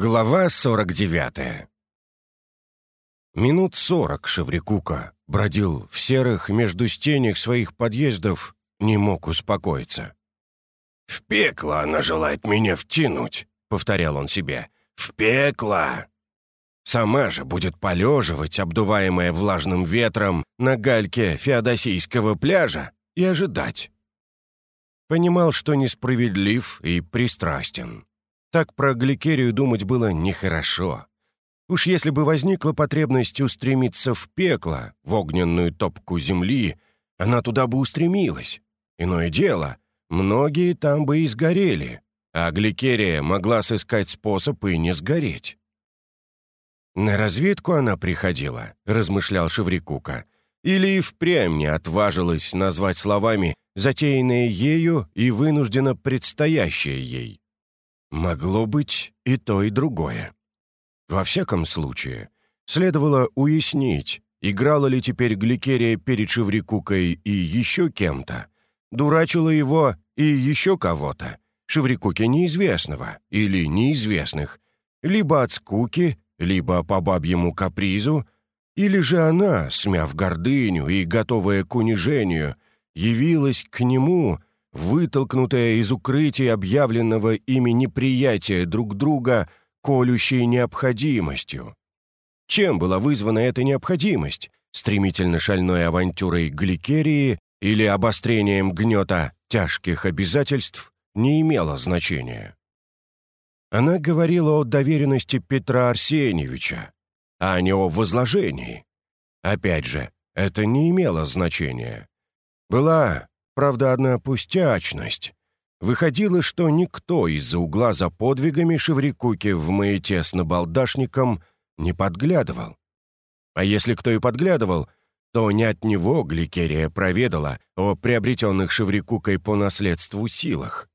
Глава 49 Минут сорок Шеврикука бродил в серых между стенях своих подъездов, не мог успокоиться. «В пекло она желает меня втянуть», — повторял он себе. «В пекло!» Сама же будет полеживать, обдуваемая влажным ветром, на гальке феодосийского пляжа и ожидать. Понимал, что несправедлив и пристрастен. Так про Гликерию думать было нехорошо. Уж если бы возникла потребность устремиться в пекло, в огненную топку земли, она туда бы устремилась. Иное дело, многие там бы и сгорели, а Гликерия могла сыскать способ и не сгореть. «На разведку она приходила», — размышлял Шеврикука, «или и впрямь не отважилась назвать словами затеянное ею и вынужденно предстоящее ей. Могло быть и то, и другое. Во всяком случае, следовало уяснить, играла ли теперь Гликерия перед Шеврикукой и еще кем-то, дурачила его и еще кого-то, Шеврикуке неизвестного или неизвестных, либо от скуки, либо по бабьему капризу, или же она, смяв гордыню и готовая к унижению, явилась к нему вытолкнутая из укрытия объявленного ими неприятия друг друга колющей необходимостью. Чем была вызвана эта необходимость? Стремительно шальной авантюрой Гликерии или обострением гнета тяжких обязательств не имело значения. Она говорила о доверенности Петра Арсеньевича, а не о возложении. Опять же, это не имело значения. Была Правда, одна пустячность. Выходило, что никто из-за угла за подвигами Шеврикуки в маяте с набалдашником не подглядывал. А если кто и подглядывал, то не от него Гликерия проведала о приобретенных Шеврикукой по наследству силах.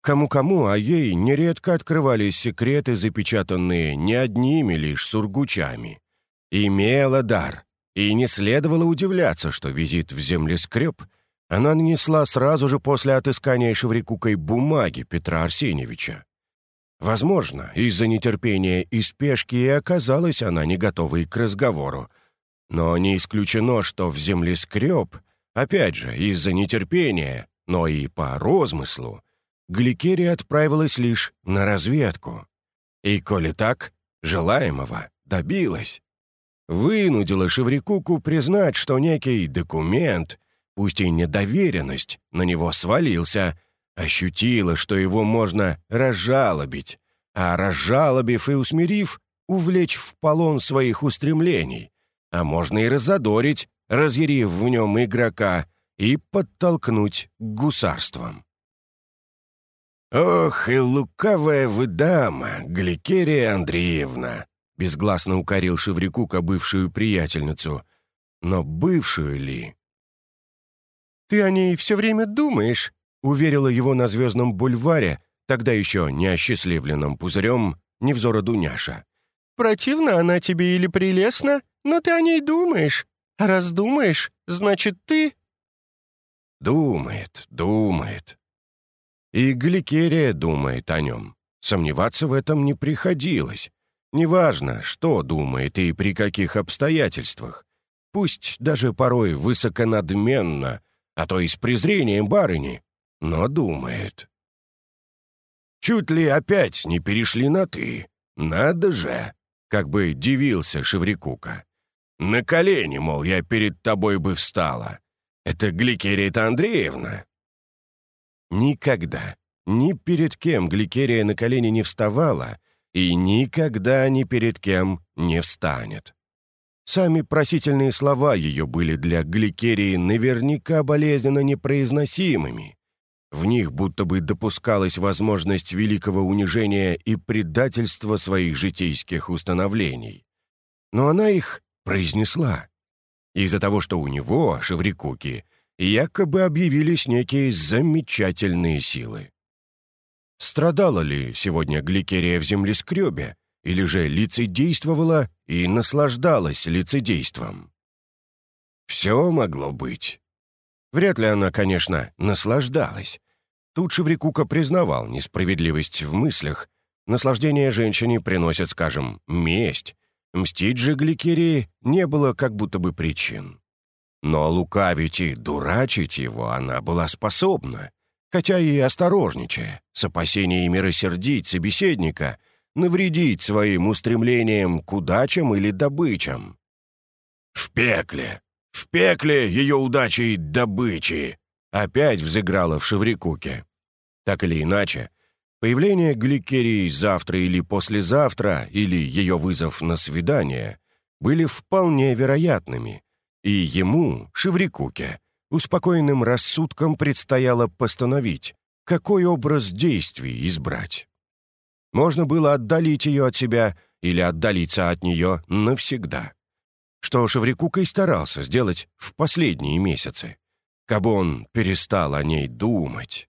Кому-кому, а ей нередко открывались секреты, запечатанные не одними лишь сургучами. Имела дар, и не следовало удивляться, что визит в землескреб — она нанесла сразу же после отыскания Шеврикукой бумаги Петра Арсеньевича. Возможно, из-за нетерпения и спешки и оказалась она не готовой к разговору. Но не исключено, что в землескреб, опять же, из-за нетерпения, но и по розмыслу, Гликерия отправилась лишь на разведку. И, коли так, желаемого добилась. Вынудила Шеврикуку признать, что некий документ — пусть и недоверенность, на него свалился, ощутила, что его можно разжалобить, а разжалобив и усмирив, увлечь в полон своих устремлений, а можно и разодорить, разъярив в нем игрока, и подтолкнуть к гусарствам. «Ох, и лукавая вы дама, Гликерия Андреевна!» — безгласно укорил Шеврикука бывшую приятельницу. «Но бывшую ли?» «Ты о ней все время думаешь», — уверила его на звездном бульваре, тогда еще не осчастливленном пузырем, невзора Дуняша. «Противна она тебе или прелестна, но ты о ней думаешь. А раз думаешь, значит, ты...» «Думает, думает». И Гликерия думает о нем. Сомневаться в этом не приходилось. Неважно, что думает и при каких обстоятельствах. Пусть даже порой высоконадменно, а то и с презрением барыни, но думает. «Чуть ли опять не перешли на «ты». Надо же!» — как бы дивился Шеврикука. «На колени, мол, я перед тобой бы встала. Это Гликерия-то Андреевна». Никогда, ни перед кем Гликерия на колени не вставала и никогда ни перед кем не встанет. Сами просительные слова ее были для Гликерии наверняка болезненно непроизносимыми. В них будто бы допускалась возможность великого унижения и предательства своих житейских установлений. Но она их произнесла. Из-за того, что у него, Шеврикуки, якобы объявились некие замечательные силы. Страдала ли сегодня Гликерия в землескребе, или же лицедействовала и наслаждалась лицедейством. Все могло быть. Вряд ли она, конечно, наслаждалась. Тут Шеврикука признавал несправедливость в мыслях, Наслаждение женщине приносит, скажем, месть. Мстить же Гликерии не было как будто бы причин. Но лукавить и дурачить его она была способна, хотя и осторожничая, с опасениями рассердить собеседника, навредить своим устремлением к удачам или добычам. «В пекле! В пекле ее удачи и добычи!» опять взыграла в Шеврикуке. Так или иначе, появление Гликерии завтра или послезавтра, или ее вызов на свидание, были вполне вероятными, и ему, Шеврикуке, успокоенным рассудком предстояло постановить, какой образ действий избрать. Можно было отдалить ее от себя или отдалиться от нее навсегда. Что Шеврикука и старался сделать в последние месяцы, кабы он перестал о ней думать.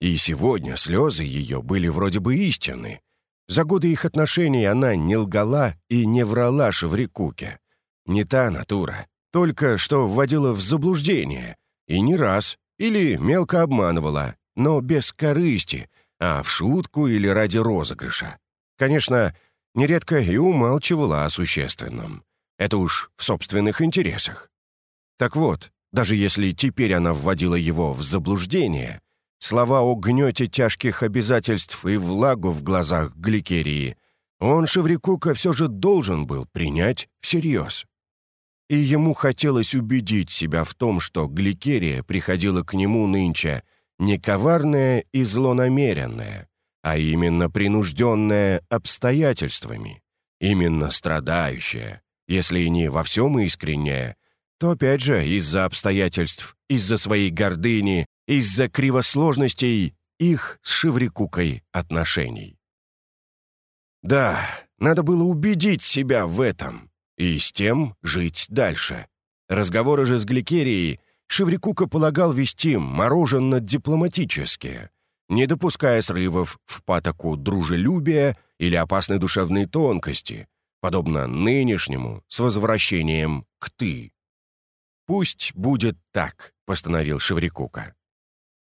И сегодня слезы ее были вроде бы истинны. За годы их отношений она не лгала и не врала Шеврикуке. Не та натура, только что вводила в заблуждение. И не раз, или мелко обманывала, но без корысти, а в шутку или ради розыгрыша. Конечно, нередко и умалчивала о существенном. Это уж в собственных интересах. Так вот, даже если теперь она вводила его в заблуждение, слова о гнете тяжких обязательств и влагу в глазах Гликерии он, Шеврикука, все же должен был принять всерьез. И ему хотелось убедить себя в том, что Гликерия приходила к нему нынче не коварная и злонамеренная, а именно принужденная обстоятельствами, именно страдающая, если и не во всем искренняя, то опять же из-за обстоятельств, из-за своей гордыни, из-за кривосложностей их с Шеврикукой отношений. Да, надо было убедить себя в этом и с тем жить дальше. Разговоры же с Гликерией Шеврикука полагал вести мороженно-дипломатические, не допуская срывов в патоку дружелюбия или опасной душевной тонкости, подобно нынешнему с возвращением к «ты». «Пусть будет так», — постановил Шеврикука.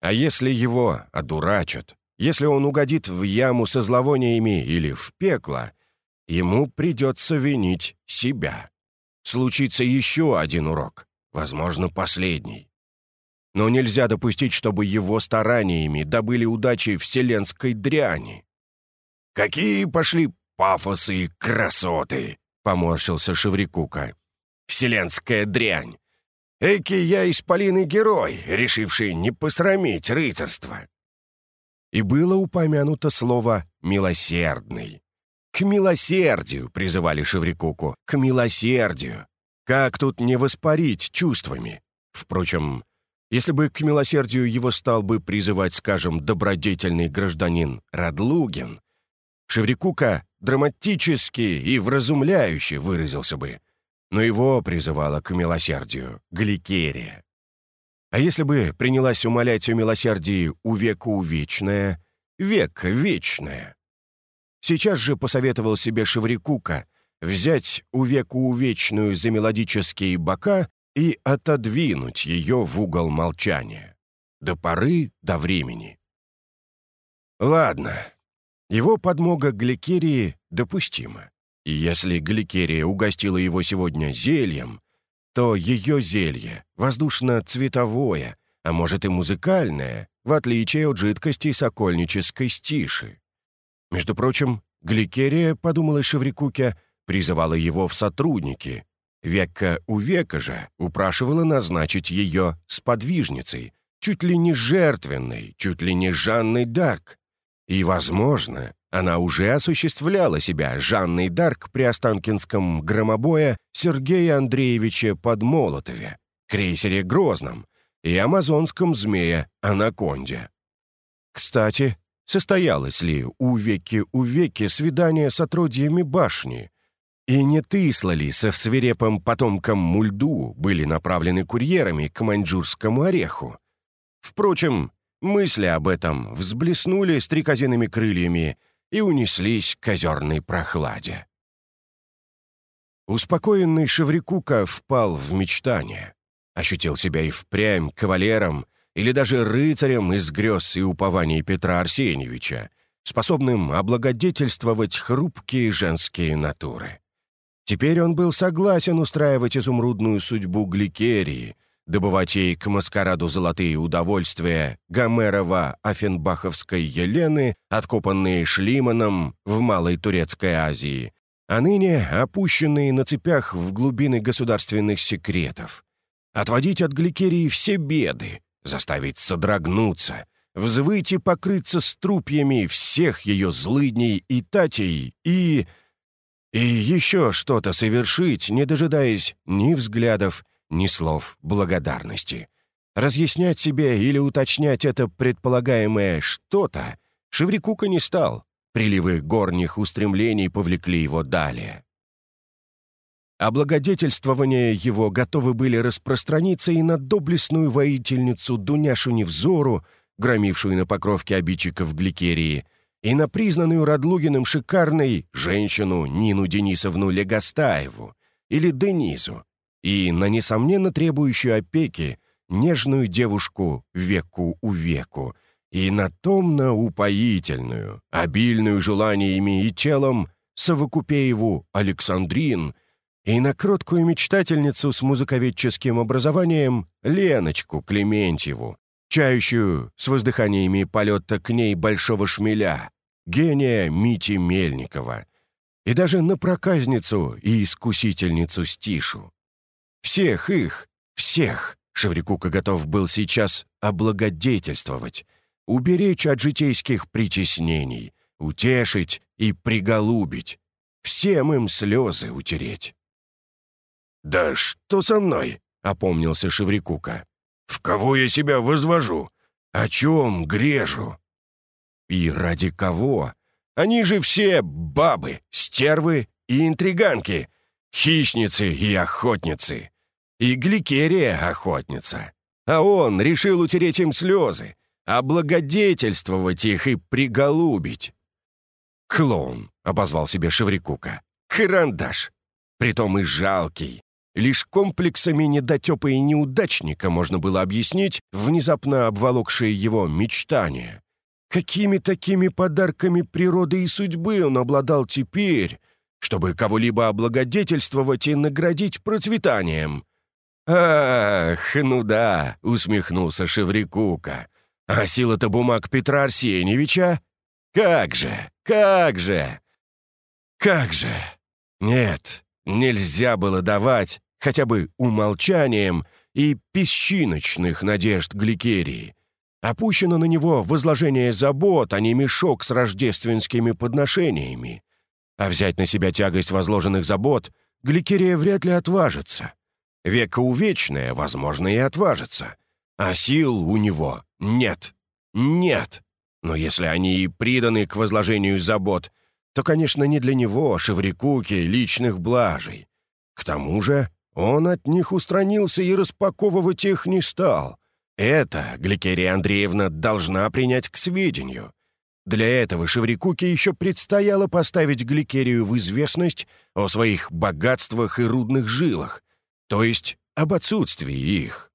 «А если его одурачат, если он угодит в яму со зловониями или в пекло, ему придется винить себя. Случится еще один урок, возможно, последний. Но нельзя допустить, чтобы его стараниями добыли удачи вселенской дряни. «Какие пошли пафосы и красоты!» — поморщился Шеврикука. «Вселенская дрянь! Эки я исполиный герой, решивший не посрамить рыцарство. И было упомянуто слово «милосердный». К милосердию призывали Шеврикуку, к милосердию. Как тут не воспарить чувствами? Впрочем, если бы к милосердию его стал бы призывать, скажем, добродетельный гражданин Радлугин, Шеврикука драматически и вразумляюще выразился бы — но его призывала к милосердию Гликерия. А если бы принялась умолять о милосердии у века увечное, век вечное? Сейчас же посоветовал себе Шеврикука взять у веку увечную за мелодические бока и отодвинуть ее в угол молчания. До поры, до времени. Ладно, его подмога Гликерии допустима. И если Гликерия угостила его сегодня зельем, то ее зелье воздушно-цветовое, а может и музыкальное, в отличие от жидкости сокольнической стиши. Между прочим, Гликерия, подумала Шеврикуке, призывала его в сотрудники. Века у века же упрашивала назначить ее сподвижницей, чуть ли не жертвенной, чуть ли не Жанной Дарк. И, возможно, она уже осуществляла себя Жанной Дарк при Останкинском громобое Сергея Андреевича Подмолотове, крейсере Грозном и амазонском змее Анаконде. Кстати, состоялось ли у веки у веки свидание с отродьями башни? И не тысла ли со свирепым потомком Мульду были направлены курьерами к маньчжурскому ореху? Впрочем, мысли об этом взблеснули стрекозиными крыльями и унеслись к озерной прохладе. Успокоенный Шеврикука впал в мечтание, ощутил себя и впрямь кавалером или даже рыцарем из грез и упований Петра Арсеньевича, способным облагодетельствовать хрупкие женские натуры. Теперь он был согласен устраивать изумрудную судьбу Гликерии, добывать ей к маскараду золотые удовольствия Гомерова-Афенбаховской Елены, откопанные Шлиманом в Малой Турецкой Азии, а ныне опущенные на цепях в глубины государственных секретов. Отводить от Гликерии все беды, заставить содрогнуться, взвыть и покрыться струпьями всех ее злыдней и татей и и еще что-то совершить, не дожидаясь ни взглядов, ни слов благодарности. Разъяснять себе или уточнять это предполагаемое «что-то» Шеврикука не стал. Приливы горних устремлений повлекли его далее. Облагодетельствования его готовы были распространиться и на доблестную воительницу Дуняшу Невзору, громившую на покровке обидчиков Гликерии, и на признанную Радлугиным шикарной женщину Нину Денисовну Легостаеву или Денизу, и на несомненно требующую опеки нежную девушку веку у веку, и на томно-упоительную, обильную желаниями и телом Совокупееву Александрин, и на кроткую мечтательницу с музыковедческим образованием Леночку Клементьеву, чающую с воздыханиями полета к ней большого шмеля, гения Мити Мельникова, и даже на проказницу и искусительницу Стишу. Всех их, всех, Шеврикука готов был сейчас облагодетельствовать, уберечь от житейских притеснений, утешить и приголубить, всем им слезы утереть. «Да что со мной?» — опомнился Шеврикука. «В кого я себя возвожу? О чем грежу?» И ради кого? Они же все бабы, стервы и интриганки, хищницы и охотницы. И Гликерия охотница. А он решил утереть им слезы, облагодетельствовать их и приголубить. «Клоун», — обозвал себе Шеврикука. «Карандаш». Притом и жалкий. Лишь комплексами недотепа и неудачника можно было объяснить внезапно обволокшие его мечтания. Какими такими подарками природы и судьбы он обладал теперь, чтобы кого-либо облагодетельствовать и наградить процветанием? «Ах, ну да», — усмехнулся Шеврикука. «А сила-то бумаг Петра Арсеньевича? Как же, как же, как же! Нет, нельзя было давать хотя бы умолчанием и песчиночных надежд Гликерии, Опущено на него возложение забот, а не мешок с рождественскими подношениями. А взять на себя тягость возложенных забот Гликерия вряд ли отважится. Века увечная, возможно, и отважится. А сил у него нет. Нет. Но если они и приданы к возложению забот, то, конечно, не для него, Шеврикуки, личных блажей. К тому же он от них устранился и распаковывать их не стал — это Гликерия Андреевна должна принять к сведению. Для этого Шеврикуке еще предстояло поставить Гликерию в известность о своих богатствах и рудных жилах, то есть об отсутствии их.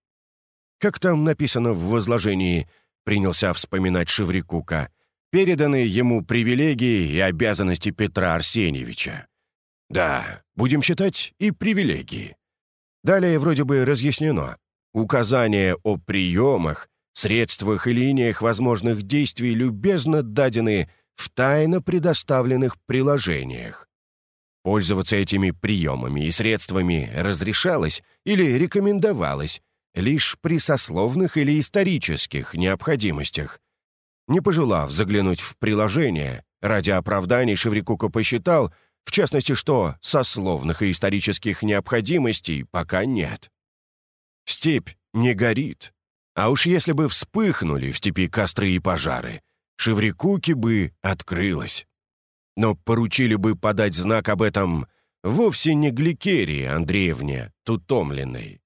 Как там написано в возложении, принялся вспоминать Шеврикука, переданы ему привилегии и обязанности Петра Арсеньевича. Да, будем считать и привилегии. Далее вроде бы разъяснено. Указания о приемах, средствах и линиях возможных действий любезно дадены в тайно предоставленных приложениях. Пользоваться этими приемами и средствами разрешалось или рекомендовалось лишь при сословных или исторических необходимостях. Не пожелав заглянуть в приложение, ради оправданий Шеврикука посчитал, в частности, что сословных и исторических необходимостей пока нет. Степь не горит. А уж если бы вспыхнули в степи костры и пожары, Шеврикуки бы открылась. Но поручили бы подать знак об этом вовсе не Гликерии Андреевне Тутомленной.